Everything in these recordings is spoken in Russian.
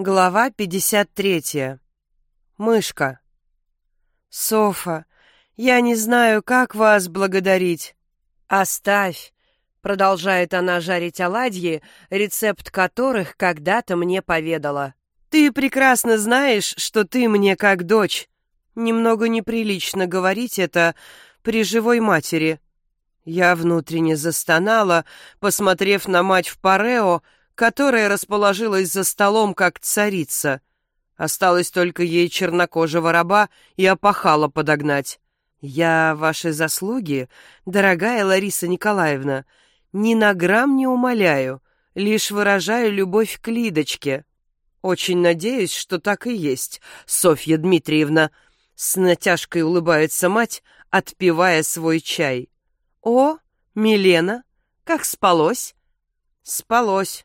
Глава 53. Мышка. Софа, я не знаю, как вас благодарить. Оставь, продолжает она жарить оладьи, рецепт которых когда-то мне поведала. Ты прекрасно знаешь, что ты мне как дочь. Немного неприлично говорить это при живой матери. Я внутренне застонала, посмотрев на мать в парео, которая расположилась за столом как царица. Осталось только ей чернокожего раба и опахала подогнать. Я ваши заслуги, дорогая Лариса Николаевна, ни на грамм не умоляю, лишь выражаю любовь к Лидочке. Очень надеюсь, что так и есть, Софья Дмитриевна. С натяжкой улыбается мать, отпивая свой чай. О, Милена, как спалось? Спалось.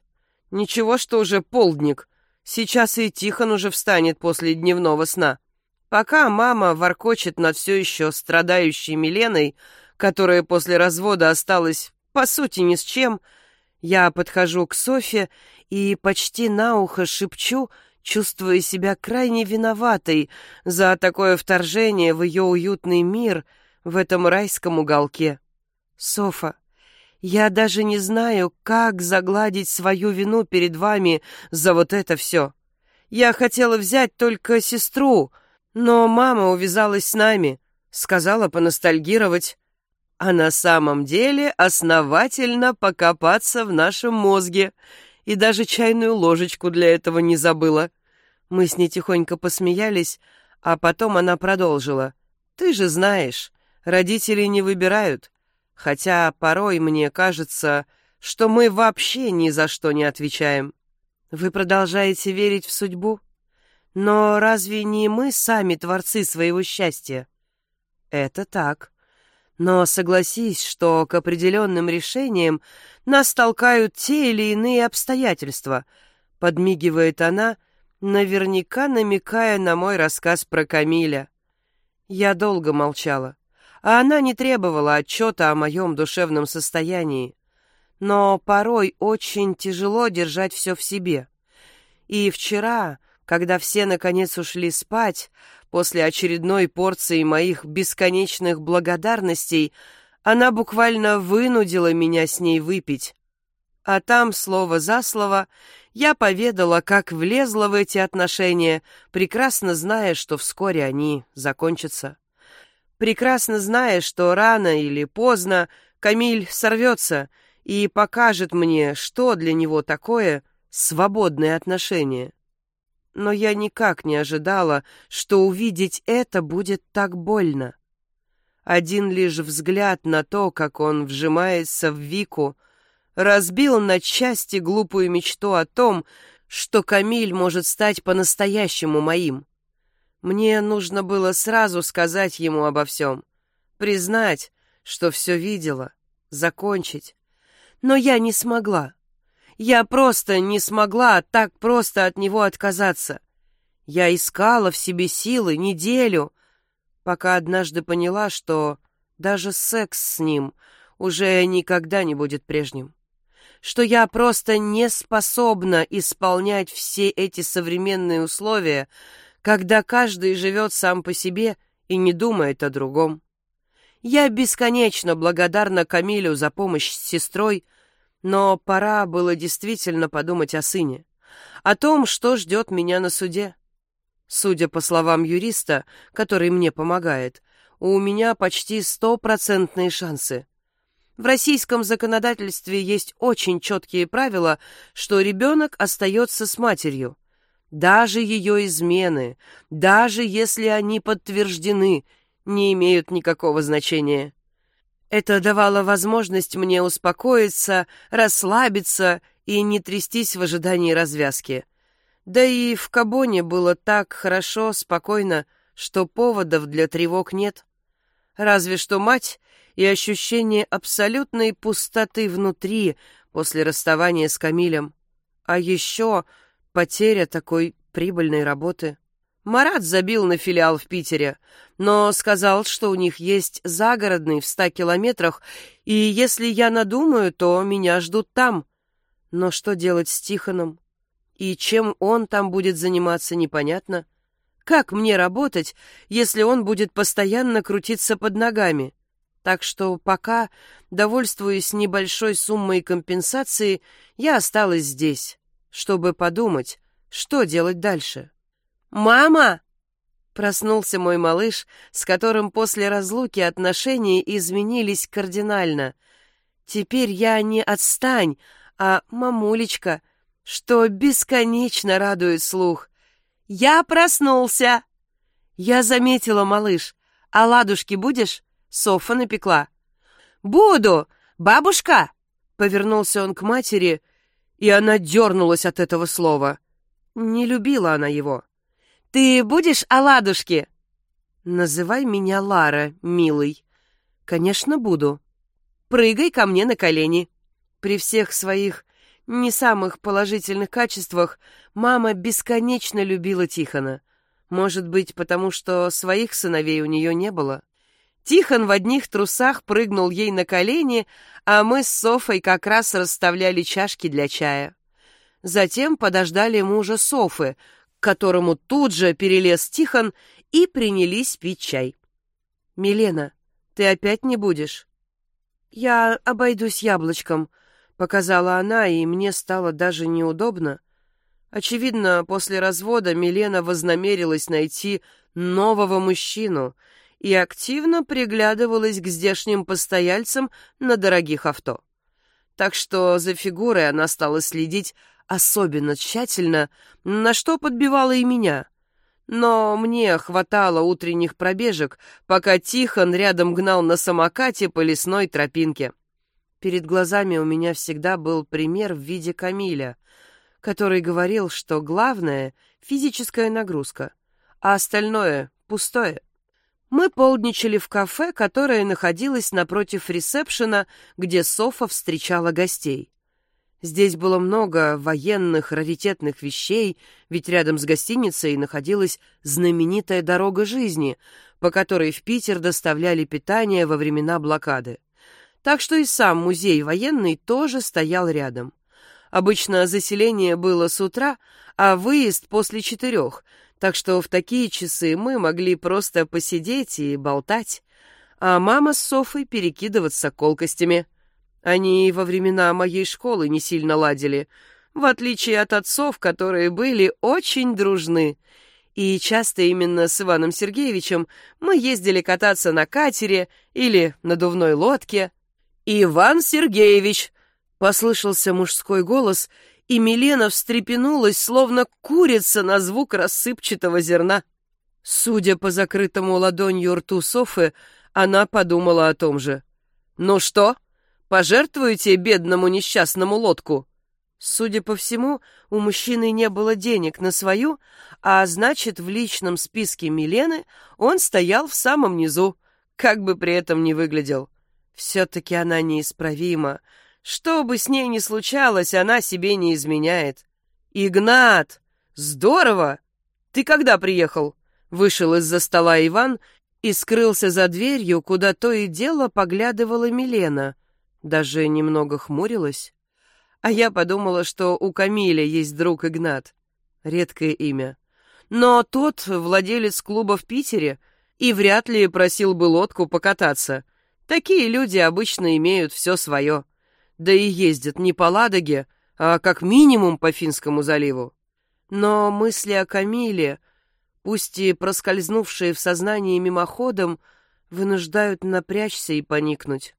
Ничего, что уже полдник. Сейчас и Тихон уже встанет после дневного сна. Пока мама воркочет над все еще страдающей Миленой, которая после развода осталась, по сути, ни с чем, я подхожу к Софе и почти на ухо шепчу, чувствуя себя крайне виноватой за такое вторжение в ее уютный мир в этом райском уголке. Софа, я даже не знаю, как загладить свою вину перед вами за вот это все. Я хотела взять только сестру, но мама увязалась с нами, сказала поностальгировать, а на самом деле основательно покопаться в нашем мозге, и даже чайную ложечку для этого не забыла. Мы с ней тихонько посмеялись, а потом она продолжила. «Ты же знаешь, родители не выбирают. Хотя порой мне кажется, что мы вообще ни за что не отвечаем. Вы продолжаете верить в судьбу? Но разве не мы сами творцы своего счастья? Это так. Но согласись, что к определенным решениям нас толкают те или иные обстоятельства, подмигивает она, наверняка намекая на мой рассказ про Камиля. Я долго молчала а она не требовала отчета о моем душевном состоянии. Но порой очень тяжело держать все в себе. И вчера, когда все наконец ушли спать, после очередной порции моих бесконечных благодарностей, она буквально вынудила меня с ней выпить. А там, слово за слово, я поведала, как влезла в эти отношения, прекрасно зная, что вскоре они закончатся прекрасно зная, что рано или поздно Камиль сорвется и покажет мне, что для него такое свободное отношение. Но я никак не ожидала, что увидеть это будет так больно. Один лишь взгляд на то, как он вжимается в Вику, разбил на части глупую мечту о том, что Камиль может стать по-настоящему моим. Мне нужно было сразу сказать ему обо всем, признать, что все видела, закончить. Но я не смогла. Я просто не смогла так просто от него отказаться. Я искала в себе силы неделю, пока однажды поняла, что даже секс с ним уже никогда не будет прежним. Что я просто не способна исполнять все эти современные условия, когда каждый живет сам по себе и не думает о другом. Я бесконечно благодарна Камилю за помощь с сестрой, но пора было действительно подумать о сыне, о том, что ждет меня на суде. Судя по словам юриста, который мне помогает, у меня почти стопроцентные шансы. В российском законодательстве есть очень четкие правила, что ребенок остается с матерью, даже ее измены, даже если они подтверждены, не имеют никакого значения. Это давало возможность мне успокоиться, расслабиться и не трястись в ожидании развязки. Да и в Кабоне было так хорошо, спокойно, что поводов для тревог нет. Разве что мать и ощущение абсолютной пустоты внутри после расставания с Камилем. А еще Потеря такой прибыльной работы. Марат забил на филиал в Питере, но сказал, что у них есть загородный в ста километрах, и если я надумаю, то меня ждут там. Но что делать с Тихоном? И чем он там будет заниматься, непонятно. Как мне работать, если он будет постоянно крутиться под ногами? Так что пока, довольствуясь небольшой суммой компенсации, я осталась здесь, чтобы подумать, что делать дальше. «Мама!» Проснулся мой малыш, с которым после разлуки отношения изменились кардинально. Теперь я не отстань, а мамулечка, что бесконечно радует слух. «Я проснулся!» «Я заметила, малыш. А ладушки будешь?» Софа напекла. «Буду! Бабушка!» Повернулся он к матери, и она дернулась от этого слова. Не любила она его. «Ты будешь оладушки?» «Называй меня Лара, милый». «Конечно, буду. Прыгай ко мне на колени». При всех своих не самых положительных качествах мама бесконечно любила Тихона. Может быть, потому что своих сыновей у нее не было. Тихон в одних трусах прыгнул ей на колени, а мы с Софой как раз расставляли чашки для чая. Затем подождали мужа Софы, к которому тут же перелез Тихон, и принялись пить чай. «Милена, ты опять не будешь?» «Я обойдусь яблочком», — показала она, и мне стало даже неудобно. Очевидно, после развода Милена вознамерилась найти нового мужчину и активно приглядывалась к здешним постояльцам на дорогих авто. Так что за фигурой она стала следить особенно тщательно, на что подбивала и меня. Но мне хватало утренних пробежек, пока Тихон рядом гнал на самокате по лесной тропинке. Перед глазами у меня всегда был пример в виде Камиля, который говорил, что главное — физическая нагрузка, а остальное — пустое. Мы полдничали в кафе, которое находилось напротив ресепшена, где Софа встречала гостей. Здесь было много военных, раритетных вещей, ведь рядом с гостиницей находилась знаменитая дорога жизни, по которой в Питер доставляли питание во времена блокады. Так что и сам музей военный тоже стоял рядом. Обычно заселение было с утра, а выезд после четырех, так что в такие часы мы могли просто посидеть и болтать, а мама с Софой перекидываться колкостями. Они во времена моей школы не сильно ладили, в отличие от отцов, которые были очень дружны. И часто именно с Иваном Сергеевичем мы ездили кататься на катере или надувной лодке. «Иван Сергеевич!» — послышался мужской голос, и Милена встрепенулась, словно курица на звук рассыпчатого зерна. Судя по закрытому ладонью рту Софы, она подумала о том же. «Ну что?» Пожертвуете бедному несчастному лодку?» Судя по всему, у мужчины не было денег на свою, а значит, в личном списке Милены он стоял в самом низу, как бы при этом не выглядел. Все-таки она неисправима. Что бы с ней ни случалось, она себе не изменяет. «Игнат! Здорово! Ты когда приехал?» Вышел из-за стола Иван и скрылся за дверью, куда то и дело поглядывала Милена — даже немного хмурилась. А я подумала, что у Камиля есть друг Игнат. Редкое имя. Но тот владелец клуба в Питере и вряд ли просил бы лодку покататься. Такие люди обычно имеют все свое. Да и ездят не по Ладоге, а как минимум по Финскому заливу. Но мысли о Камиле, пусть и проскользнувшие в сознании мимоходом, вынуждают напрячься и поникнуть.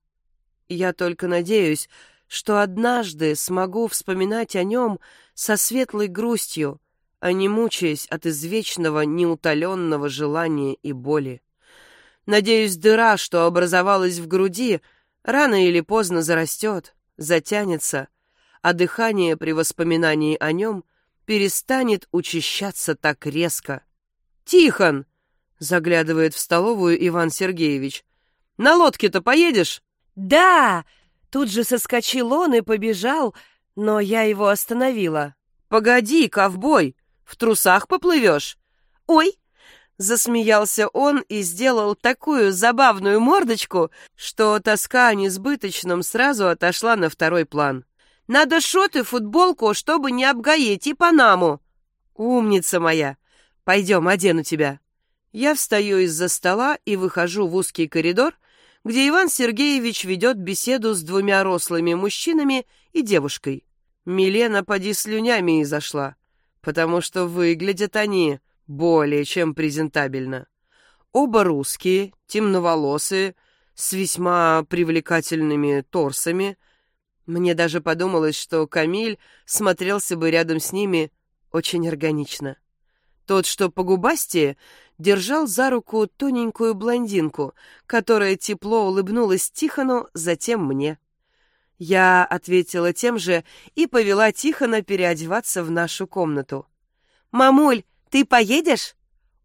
Я только надеюсь, что однажды смогу вспоминать о нем со светлой грустью, а не мучаясь от извечного неутоленного желания и боли. Надеюсь, дыра, что образовалась в груди, рано или поздно зарастет, затянется, а дыхание при воспоминании о нем перестанет учащаться так резко. «Тихон!» — заглядывает в столовую Иван Сергеевич. «На лодке-то поедешь?» «Да!» Тут же соскочил он и побежал, но я его остановила. «Погоди, ковбой, в трусах поплывешь?» «Ой!» Засмеялся он и сделал такую забавную мордочку, что тоска о несбыточном сразу отошла на второй план. Надо шот и футболку, чтобы не обгаеть, и панаму. Умница моя. Пойдем, одену тебя. Я встаю из-за стола и выхожу в узкий коридор, где Иван Сергеевич ведет беседу с двумя рослыми мужчинами и девушкой. Милена поди слюнями и зашла, потому что выглядят они более чем презентабельно. Оба русские, темноволосые, с весьма привлекательными торсами. Мне даже подумалось, что Камиль смотрелся бы рядом с ними очень органично. Тот, что погубастее, держал за руку тоненькую блондинку, которая тепло улыбнулась Тихону, затем мне. Я ответила тем же и повела Тихона переодеваться в нашу комнату. «Мамуль, ты поедешь?»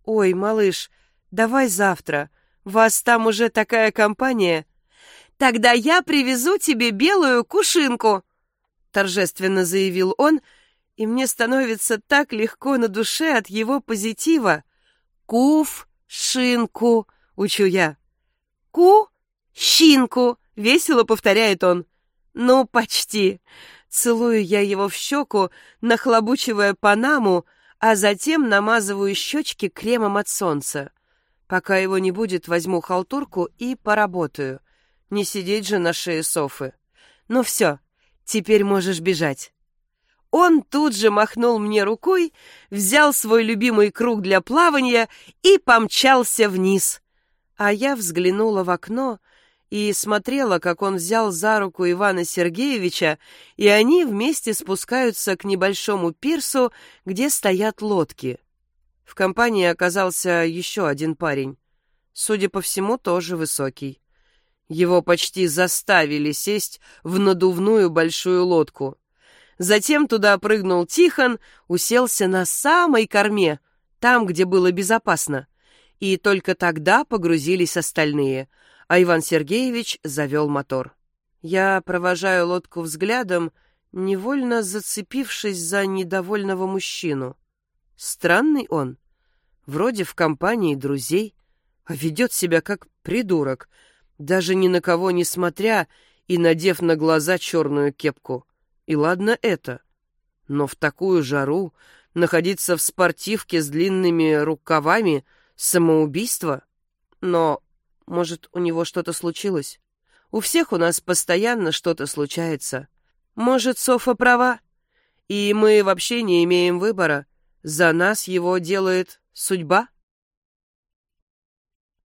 «Ой, малыш, давай завтра. Вас там уже такая компания». «Тогда я привезу тебе белую кушинку», — торжественно заявил он, и мне становится так легко на душе от его позитива. «Кув-шинку», — учу я. «Ку-щинку», — весело повторяет он. «Ну, почти». Целую я его в щеку, нахлобучивая панаму, а затем намазываю щечки кремом от солнца. Пока его не будет, возьму халтурку и поработаю. Не сидеть же на шее Софы. Ну все, теперь можешь бежать. Он тут же махнул мне рукой, взял свой любимый круг для плавания и помчался вниз. А я взглянула в окно и смотрела, как он взял за руку Ивана Сергеевича, и они вместе спускаются к небольшому пирсу, где стоят лодки. В компании оказался еще один парень. Судя по всему, тоже высокий. Его почти заставили сесть в надувную большую лодку. Затем туда прыгнул Тихон, уселся на самой корме, там, где было безопасно. И только тогда погрузились остальные — а Иван Сергеевич завел мотор. Я провожаю лодку взглядом, невольно зацепившись за недовольного мужчину. Странный он. Вроде в компании друзей, а ведет себя как придурок, даже ни на кого не смотря и надев на глаза черную кепку. И ладно это. Но в такую жару находиться в спортивке с длинными рукавами — самоубийство? Но может, у него что-то случилось? У всех у нас постоянно что-то случается. Может, Софа права? И мы вообще не имеем выбора. За нас его делает судьба?